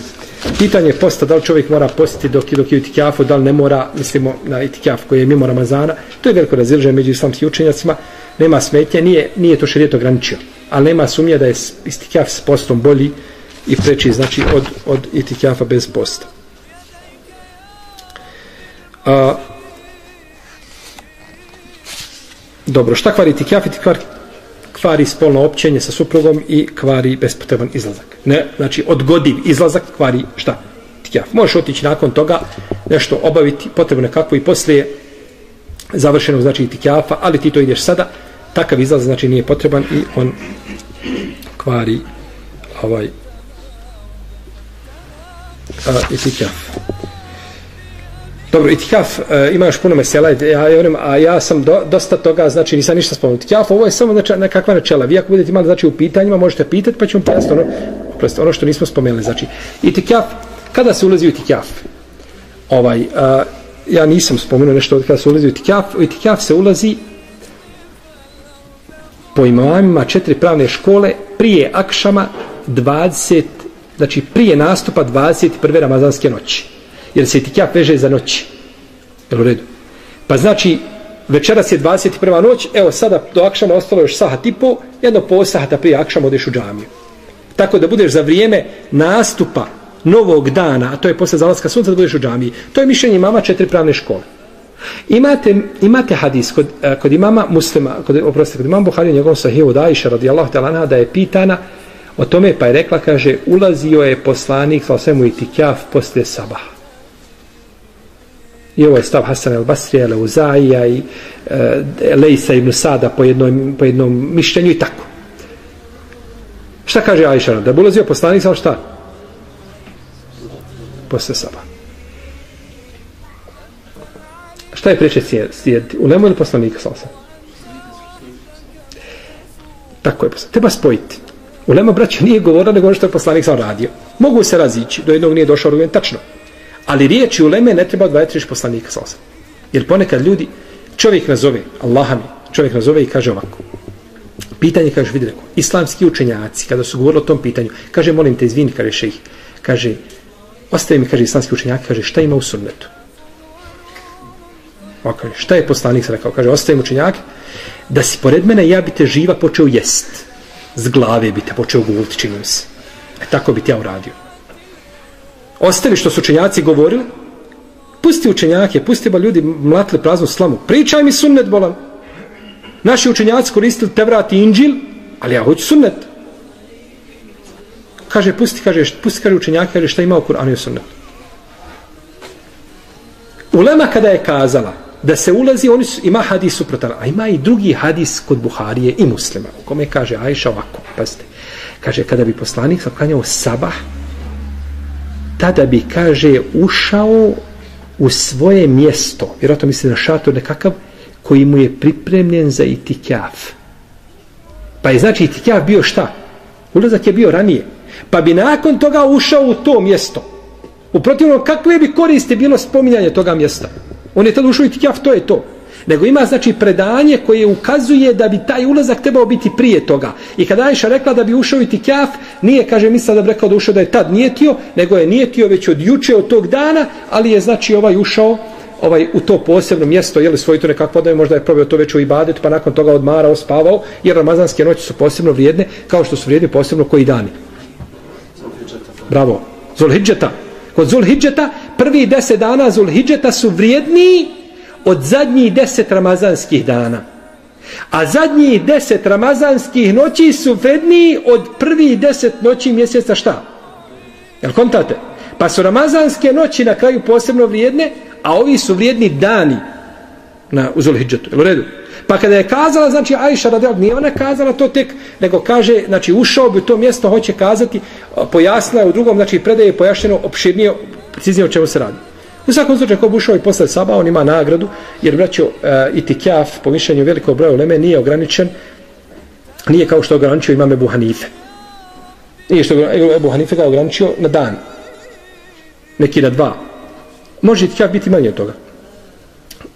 Pitanje posta, da li čovjek mora postiti dok, dok je itikafu da li ne mora, mislimo na itikaf koji je mimo Ramazana, to je veliko razilže među islamskim učenjacima, nema smetnje, nije, nije to šarijet ograničio, ali nema sumnje da je itikjaf s postom bolji i preči, znači, od, od itikafa bez posta. A, dobro, šta kvari itikjaf? Itikjaf kvari spolno općenje sa suprugom i kvari bespotreban izlazak. Ne, znači odgodiv izlazak kvari šta? Tikjaf. Možeš otići nakon toga nešto obaviti, potrebno nekako i poslije završenog znači tikjafa, ali ti to ideš sada, takav izlaz znači nije potreban i on kvari ovaj a, i tikjaf. Dobro, itikaf, e, ima još puno mesela, ja, ja, a ja sam do, dosta toga, znači nisam ništa spomenuo. Itikaf, ovo je samo znači, nekakva načela. Vi ako budete imali znači, u pitanjima, možete pitati, pa ćemo pojasniti ono, ono što nismo spomenuli. Znači, itikaf, kada se ulazi u itikaf? Ovaj, a, ja nisam spomenuo nešto od kada se ulazi u itikaf. U itikaf se ulazi po imamima četiri pravne škole prije akšama 20, znači prije nastupa 21. ramazanske noći jer se itikaf veže za noći. Jel u redu? Pa znači, večeras je 21. noć, evo sada do akšama ostalo još sahat i po, jedno po sahata prije akšama odeš u džamiju. Tako da budeš za vrijeme nastupa novog dana, a to je posle zalaska sunca da budeš u džamiji. To je mišljenje mama četiri pravne škole. Imate, imate hadis kod, e, kod imama muslima, kod, oprostite, kod imama Buhari u njegovom sahivu da Aisha radijallahu talana da je pitana o tome pa je rekla, kaže, ulazio je poslanik sa osvemu itikjaf posle sabaha. I ovo je stav Hasan al-Basrija, Leuzaija i e, Lejsa ibn Sada po jednom, po jednom mišljenju i tako. Šta kaže Ajša? Da bi ulazio poslanik samo šta? Posle saba. Šta je priče sjediti? U lemu ili poslanika sa sam? Tako je poslanik. Treba spojiti. U lemu braća nije govorila nego ono što je poslanik sam radio. Mogu se razići. Do jednog nije došao argument. Tačno. Ali riječi u leme ne treba odvajati riječ poslanika sa osam. Jer ponekad ljudi, čovjek nazove, Allaha mi, čovjek nazove i kaže ovako. Pitanje, kaže, vidi neko, islamski učenjaci, kada su govorili o tom pitanju, kaže, molim te, izvini, kaže šejih, kaže, ostaje mi, kaže, islamski učenjaki, kaže, šta ima u sunnetu? O, kaže, šta je poslanik rekao? Kaže, ostavim učenjak, da si pored mene, ja bi te živa počeo jest. Z glave bi te počeo guliti, činim se. E tako bi te ja uradio. Ostavi što su učenjaci govorili, pusti učenjake, pusti ba ljudi mlatili praznu slamu. Pričaj mi sunnet, bolan. Naši učenjaci koristili Tevrat i Inđil, ali ja hoću sunnet. Kaže, pusti, kaže, pusti, kaže učenjake, kaže, šta ima u Kur'anu i sunnet. Ulema kada je kazala, da se ulazi, oni su, ima hadis suprotan, a ima i drugi hadis kod Buharije i muslima, u kome kaže Ajša ovako, pazite, kaže, kada bi poslanik zaklanjao sabah, tada bi, kaže, ušao u svoje mjesto, vjerojatno misli na šator nekakav, koji mu je pripremljen za itikaf. Pa je znači itikaf bio šta? Ulazak je bio ranije. Pa bi nakon toga ušao u to mjesto. U protivnom, kakve bi koriste bilo spominjanje toga mjesta? On je tada ušao itikaf, to je to. Nego ima znači predanje koje ukazuje da bi taj ulazak trebao biti prije toga. I kada Ajša rekla da bi ušao i tikjaf, nije, kaže, misla da bi rekao da ušao da je tad nijetio, nego je nijetio već od juče, od tog dana, ali je znači ovaj ušao ovaj u to posebno mjesto, je li svoj to nekako podaje, možda je probio to već u ibadet, pa nakon toga odmarao, spavao, jer ramazanske noći su posebno vrijedne, kao što su vrijedne posebno koji dani. Bravo. Zulhidžeta. Kod Zulhidžeta, prvi deset dana Zulhidžeta su vrijedniji od zadnjih deset ramazanskih dana. A zadnjih deset ramazanskih noći su vredniji od prvih deset noći mjeseca šta? Jel kontate? Pa su ramazanske noći na kraju posebno vrijedne, a ovi su vrijedni dani na Uzulhidžetu. Jel u redu? Pa kada je kazala, znači Ajša Radel, nije ona kazala to tek, nego kaže, znači ušao bi u to mjesto, hoće kazati, pojasnila je u drugom, znači predaje je pojašnjeno, opširnije, preciznije o čemu se radi. U svakom slučaju, ko bušao i posle Saba, on ima nagradu, jer braćo, e, i tikjaf, po mišljenju velikog broja uleme, nije ograničen, nije kao što ograničio imam Ebu Hanife. Nije što Ebu Hanife ga ograničio na dan, neki na dva. Može itikjaf biti manje od toga.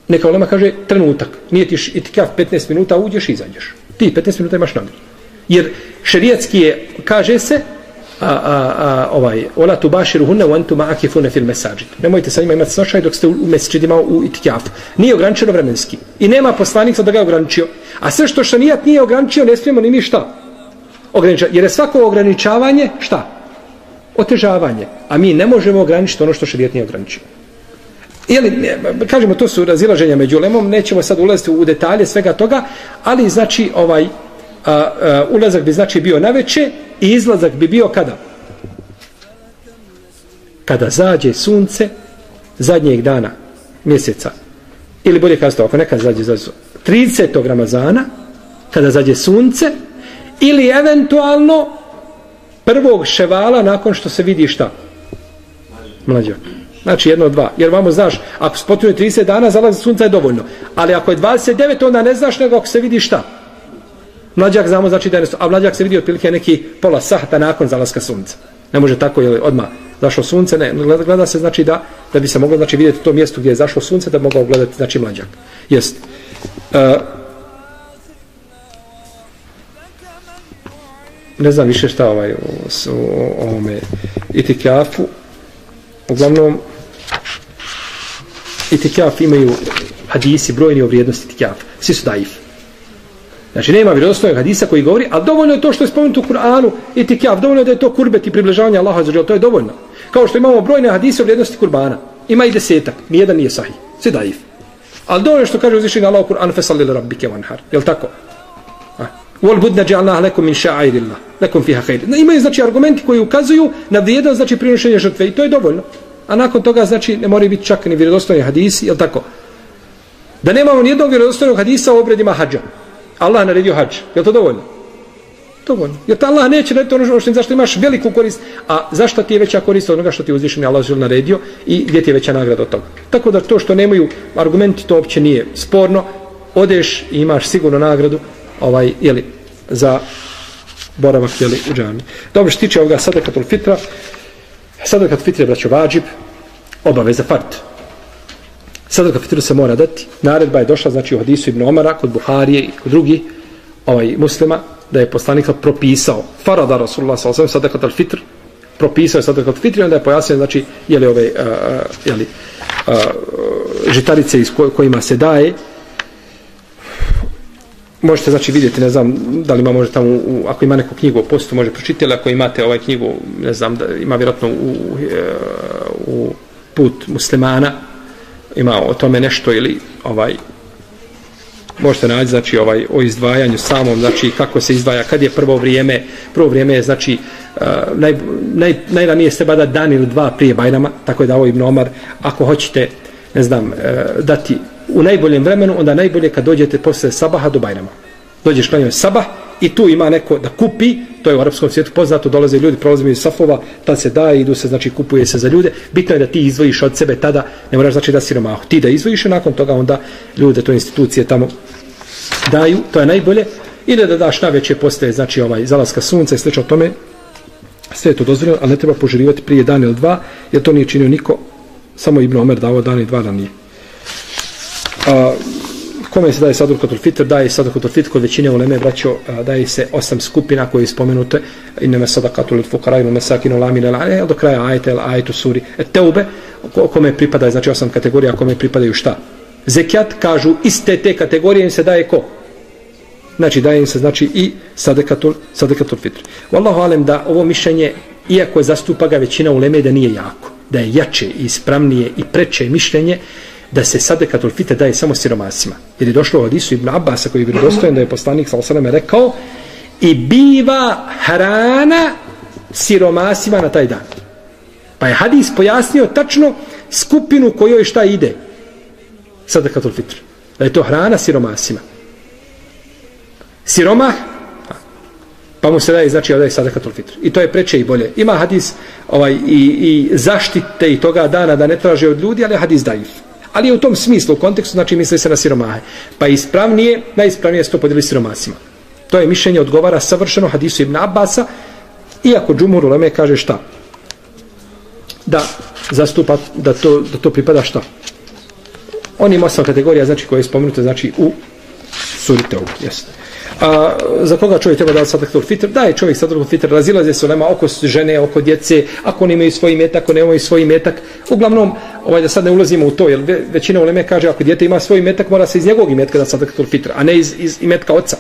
Neka ulema kaže trenutak. Nije ti itikjaf 15 minuta, uđeš i izađeš. Ti 15 minuta imaš nagradu. Jer šerijatski je, kaže se, a, a, a, ovaj, ola tu baširu hunne u antu ma'akifune fil masajid Nemojte sa njima imati snošaj dok ste u mesečidima u itikaf Nije ograničeno vremenski. I nema poslanik da ga ograničio. A sve što šanijat nije ograničio, ne smijemo ni mi šta. Jer je svako ograničavanje, šta? Otežavanje. A mi ne možemo ograničiti ono što šanijat nije ograničio. Jeli, kažemo, to su razilaženja među lemom, nećemo sad ulaziti u detalje svega toga, ali znači ovaj a, a, ulazak bi znači bio na veće i izlazak bi bio kada? Kada zađe sunce zadnjeg dana mjeseca. Ili bolje kazati ako nekad zađe za 30. Ramazana, kada zađe sunce, ili eventualno prvog ševala nakon što se vidi šta? Mlađak. Znači jedno od dva. Jer vamo znaš, ako spotuje 30 dana, zalaz sunca je dovoljno. Ali ako je 29, onda ne znaš nego ako se vidi šta. Mlađak znamo znači da je A mlađak se vidi otprilike neki pola sahta nakon zalaska sunca. Ne može tako, je odmah zašlo sunce, ne, gleda se znači da da bi se moglo znači vidjeti to mjesto gdje je zašlo sunce da mogao gledati znači mlađak. Jest. Uh, ne znam više šta ovaj o, o, o ovome itikafu uglavnom itikaf imaju hadisi brojni o vrijednosti itikafa. Svi su daif. Znači nema vjerodostojnog hadisa koji govori, a dovoljno je to što je spomenuto u Kur'anu i tikjaf, dovoljno je da je to kurbet i približavanje Allaha za to je dovoljno. Kao što imamo brojne hadise o vrijednosti kurbana. Ima i desetak, nijedan nije sahih. Svi daif. Ali dovoljno što kaže uzvišeni Allah u Kur'anu fesalli li rabbike vanhar. Jel tako? Wal budna ja'alna lakum min sha'airillah. Lakum fiha khair. Imaju znači argumenti koji ukazuju na vrijednost znači prinošenja žrtve i to je dovoljno. A nakon toga znači ne mora biti čak ni vjerodostojni hadisi, je tako? Da nemamo nijednog vjerodostojnog hadisa o obredima hadža. Allah naredio hađ. Je to dovoljno? Dovoljno. Jer ta Allah neće narediti ono što zašto imaš veliku korist, a zašto ti je veća korist od onoga što ti je uzvišeni Allah žel naredio i gdje ti je veća nagrada od toga. Tako da to što nemaju argumenti, to uopće nije sporno. Odeš i imaš sigurno nagradu, ovaj, jeli, za boravak, jeli, u džami. Dobro, što tiče ovoga sadakatul fitra, sadakatul fitra je, braćo, vađib, obaveza fart. Sadaka fitru se mora dati. Naredba je došla, znači, u hadisu Ibn Omara, kod Buharije i kod drugih ovaj, muslima, da je poslanik propisao farada Rasulullah s.a.v. sadakatul fitr, propisao je sadakatul fitr i onda je pojasnio, znači, je li ove, uh, jeli, uh, žitarice iz kojima se daje, možete znači vidjeti, ne znam da li ima možda tamo, u, ako ima neku knjigu o postu, može pročitati, ali ako imate ovaj knjigu, ne znam, da ima vjerojatno u, u put muslimana, ima o tome nešto ili ovaj možete naći znači ovaj o izdvajanju samom znači kako se izdvaja kad je prvo vrijeme prvo vrijeme je znači uh, naj, naj, najranije se bada dan ili dva prije Bajrama tako je dao Ibn Omar ako hoćete ne znam uh, dati u najboljem vremenu, onda najbolje kad dođete posle sabaha do Bajrama. Dođeš klanjati sabah i tu ima neko da kupi, to je u arapskom svijetu poznato, dolaze ljudi, prolaze iz safova, tad se daje, idu se, znači kupuje se za ljude. Bitno je da ti izvojiš od sebe tada, ne moraš znači da siromahu. Ti da izvojiš i nakon toga onda ljude, to institucije tamo daju, to je najbolje. Ili da daš na veće postaje, znači ovaj zalaska sunca i slično tome, sve je to dozvoljeno, ali ne treba požirivati prije dan ili dva, jer to nije činio niko, samo Ibn Omer davo dan i dva ranije. A, kome se daje sadakatul fitr? Daje sadakatul fitr kod većine uleme, braćo, daje se osam skupina koje je spomenute. Inne sadakatul fukara ili sakinu lamine lane, do kraja ajete el ajetu suri. et teube, kome pripada, znači osam kategorija, kome pripadaju šta? Zekjat, kažu, iste te kategorije im se daje ko? Znači, daje im se, znači, i sadakatul, sadakatul fitr. Wallahu alem da ovo mišljenje, iako je zastupa ga većina uleme, da nije jako. Da je jače i ispravnije i preče mišljenje, da se sadekatul fitr daje samo siromasima. Jer je došlo u hadisu Ibn Abbasa koji je vjerodostojen da je poslanik sa osaleme rekao i biva hrana siromasima na taj dan. Pa je hadis pojasnio tačno skupinu kojoj šta ide sadekatul fitr. Da je to hrana siromasima. Siromah pa mu se daje znači odaje sadakatul fitr. I to je preče i bolje. Ima hadis ovaj, i, i zaštite i toga dana da ne traže od ljudi, ali hadis daif. Ali je u tom smislu, u kontekstu, znači misli se na siromahe. Pa ispravnije, najispravnije je to podijeli siromasima. To je mišljenje odgovara savršeno hadisu Ibn Abbasa, iako Džumur Uleme kaže šta? Da zastupa, da to, da to pripada šta? On ima osam kategorija, znači koje je spomenute, znači u suri Teub, jeste. A, za koga čovjek treba da sadatul fitr? Da je čovjek sadatul fitr, razilaze se nema oko žene, oko djece, ako oni imaju svoj metak, ako nemaju svoj metak. Uglavnom, ovaj da sad ne ulazimo u to, jer većina uleme kaže ako djete ima svoj metak, mora se iz njegovog imetka da sadatul fitr, a ne iz, iz imetka oca.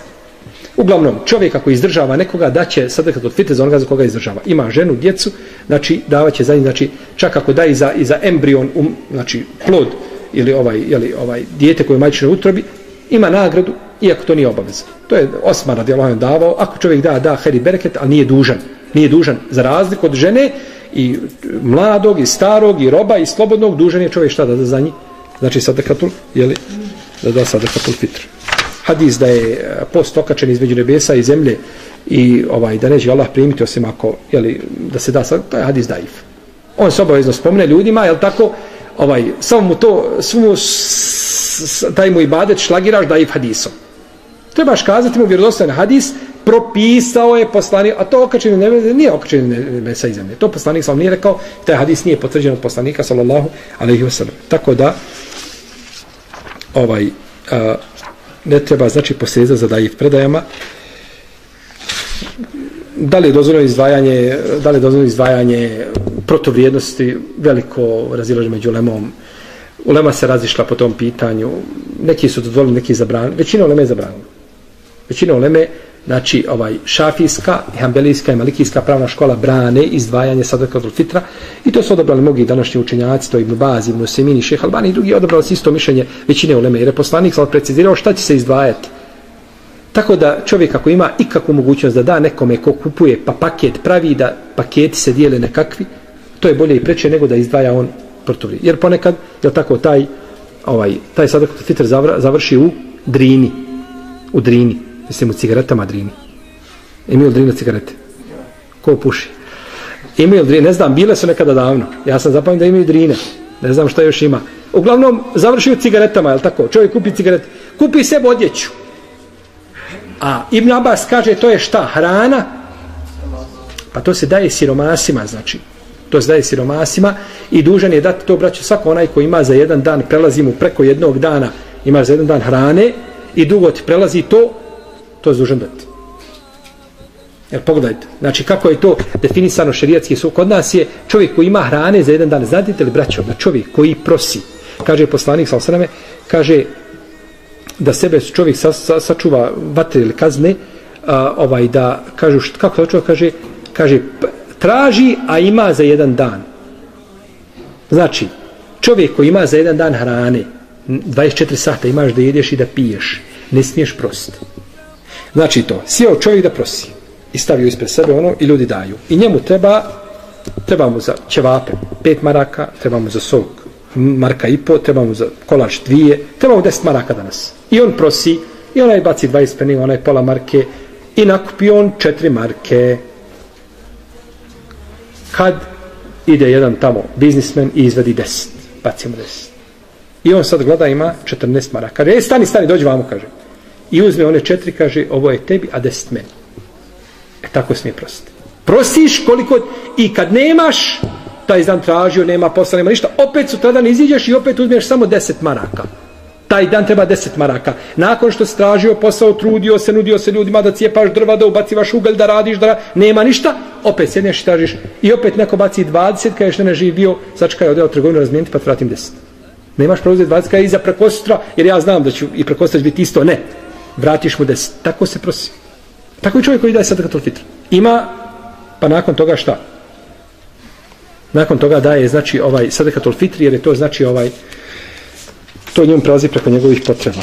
Uglavnom, čovjek ako izdržava nekoga, da će sadatul fitr za onoga za koga izdržava. Ima ženu, djecu, znači davaće za njih, znači čak ako da i za, i za embrion, um, znači plod, ili ovaj, jeli, ovaj dijete koje je majčine utrobi, ima nagradu, iako to nije obaveza. To je Osman radi davao, ako čovjek da, da, heri bereket, ali nije dužan. Nije dužan. Za razliku od žene i mladog, i starog, i roba, i slobodnog, dužan je čovjek šta da da za njih. Znači sadakatul, jeli, da da sadakatul fitr. Hadis da je e, post okačen između nebesa i zemlje i ovaj da neće Allah primiti osim ako, jeli, da se da sad, to je hadis daif. On se obavezno spomne ljudima, jel tako, ovaj, samo mu to, svu taj mu ibadet šlagiraš daif hadisom. Trebaš kazati mu vjerodostojan hadis, propisao je poslanik, a to okačenje nebesa nije okačenje nebesa i zemlje. To poslanik sam nije rekao, taj hadis nije potvrđen od poslanika, sallallahu alaihi wa sallam. Tako da, ovaj, a, ne treba, znači, posljeza za dajiv predajama. Da li je dozvoljeno izdvajanje, da li je dozvoljeno izdvajanje protovrijednosti, veliko razilaže među lemom, ulema se razišla po tom pitanju, neki su dozvolili, neki zabranili, većina ulema je zabranila. Većina uleme, znači ovaj šafijska, hambelijska i malikijska pravna škola brane izdvajanje sadakatul fitra i to su odabrali mnogi današnji učenjaci, to je Ibn Baz, Ibn Semini, Šeh Albani i drugi odabrali su isto mišljenje većine uleme, jer je poslanik sam precizirao šta će se izdvajati. Tako da čovjek ako ima ikakvu mogućnost da da nekome ko kupuje pa paket pravi da paketi se dijele nekakvi, to je bolje i preče nego da izdvaja on protuvri. Jer ponekad, je tako, taj, ovaj, taj sadak fitr završi u drini. U drini. Mislim, u cigaretama drini. Emil drina cigarete. Ko puši? Emil drina, ne znam, bile su nekada davno. Ja sam zapamio da imaju drine. Ne znam šta još ima. Uglavnom, završuju cigaretama, je tako? Čovjek kupi cigarete. Kupi sebe odjeću. A Ibn Abbas kaže, to je šta? Hrana? Pa to se daje siromasima, znači to se daje siromasima i dužan je dati to braću svako onaj ko ima za jedan dan prelazi mu preko jednog dana ima za jedan dan hrane i dugo ti prelazi to to je dužan dati jer pogledajte znači kako je to definisano šerijatski su kod nas je čovjek koji ima hrane za jedan dan znate li braćo da čovjek koji prosi kaže poslanik sa osrame kaže da sebe čovjek sa, sa, sačuva vatre ili kazne a, ovaj da kažu št, kako to čovjek kaže kaže traži, a ima za jedan dan. Znači, čovjek koji ima za jedan dan hrane, 24 sata imaš da jedeš i da piješ, ne smiješ prositi. Znači to, sjeo čovjek da prosi i stavio ispred sebe ono i ljudi daju. I njemu treba, treba mu za ćevape pet maraka, treba mu za sok marka i po, treba mu za kolač dvije, treba mu deset maraka danas. I on prosi, i onaj baci 20 penija, onaj pola marke, i nakupi on četiri marke kad ide jedan tamo biznismen i izvedi 10, bacimo 10. I on sad gleda ima 14 maraka. Kaže, e, stani, stani, dođi vamo, kaže. I uzme one četiri, kaže, ovo je tebi, a 10 meni. E tako smije prositi. Prosiš koliko, i kad nemaš, taj dan tražio, nema posla, nema ništa, opet sutradan iziđeš i opet uzmeš samo 10 maraka taj dan treba 10 maraka. Nakon što stražio posao, trudio se, nudio se ljudima da cijepaš drva, da ubacivaš ugalj, da radiš, da nema ništa, opet sjedneš i tražiš i opet neko baci 20, kada još ne živi bio, sačekaj, odeo trgovinu ono razmijeniti pa vratim 10. Nemaš preuzeti 20, kada je iza prekostra, jer ja znam da ću i prekostra biti isto, ne. Vratiš mu 10. Tako se prosi. Tako je čovjek koji daje sadakatul fitr. Ima, pa nakon toga šta? Nakon toga daje, znači, ovaj sadakatul fitr, jer je to znači ovaj to njom prelazi preko njegovih potreba.